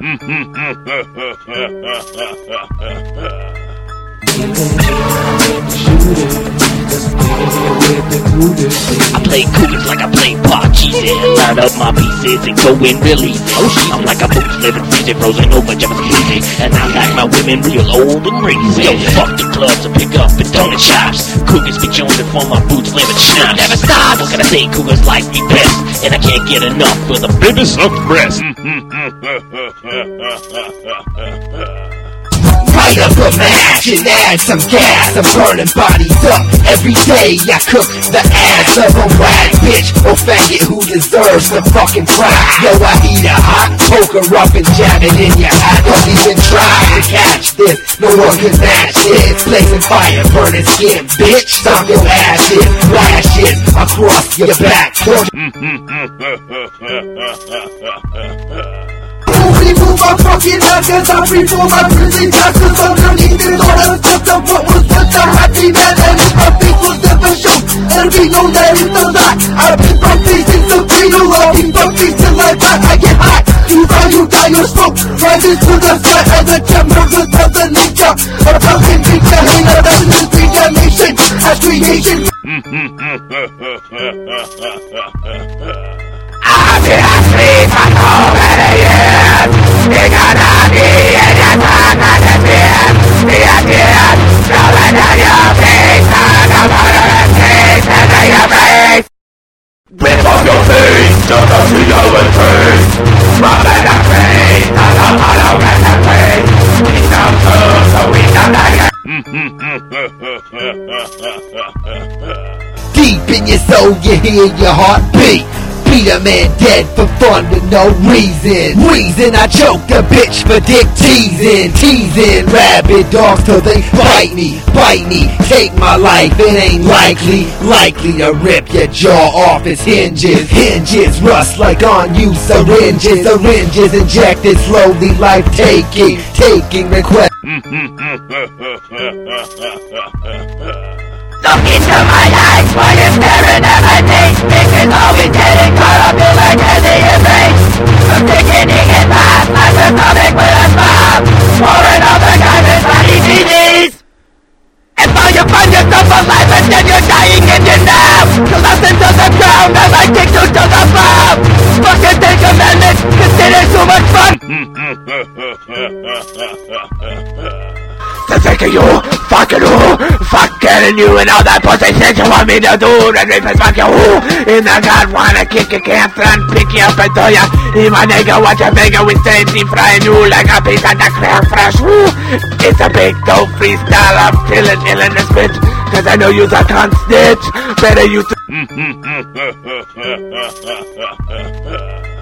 I play cougars like I play Parcheesi. Line up my pieces and go in really Oh shit, I'm like a boots living freezing, frozen over just easy. And women real old and greasy. Yo, fuck the clubs and pick up and donut shops. Cougars be jonesing for my boots living schnapps. Never stop. What can I say? Cougars like me best, and I can't get enough for the biggest of breasts. Light up match and add some gas. I'm burning bodies up every day. I cook the ass of a whack bitch or faggot who deserves the fucking crack. Yo, I eat a hot poker up and jab it in your eye. Don't even try to catch this. No one can match this. Blazing fire, burning skin, bitch. Stomp your flash it across your back. Mm-hmm. My fucking knuckles I free for my prison taxes Underneath it all I fucked up what was once a happy man And if my face was never shown There'll be no! that is the lie I've been from facing the cradle I'll be from facing like that I get high You die, you die, your smoke Rises to the sky as the chambers of the nature A fucking picture in a thousand reincarnation As creation I've been asleep for so Deep in your soul you hear your heart beat Beat a man dead for fun with no reason. Reason I choke a bitch for dick teasing. Teasing rabid dogs till they bite me. Bite me, take my life. It ain't likely, likely to rip your jaw off. Its hinges. Hinges rust like unused syringes. Syringes injected slowly. Life taking Taking request Look into my eyes while you're staring at my to think of you, fucking who, fucking you and all that pussy shit you want me to do, and rape and fuck you. Who, in the god wanna kick you, can't stand, pick you up and throw ya, hey my nigga, what you figure with safety frying you like a piece of the clear fresh, woo, it's a big dope freestyle, I'm feeling ill in this bitch, cause I know you's a cunt snitch, better you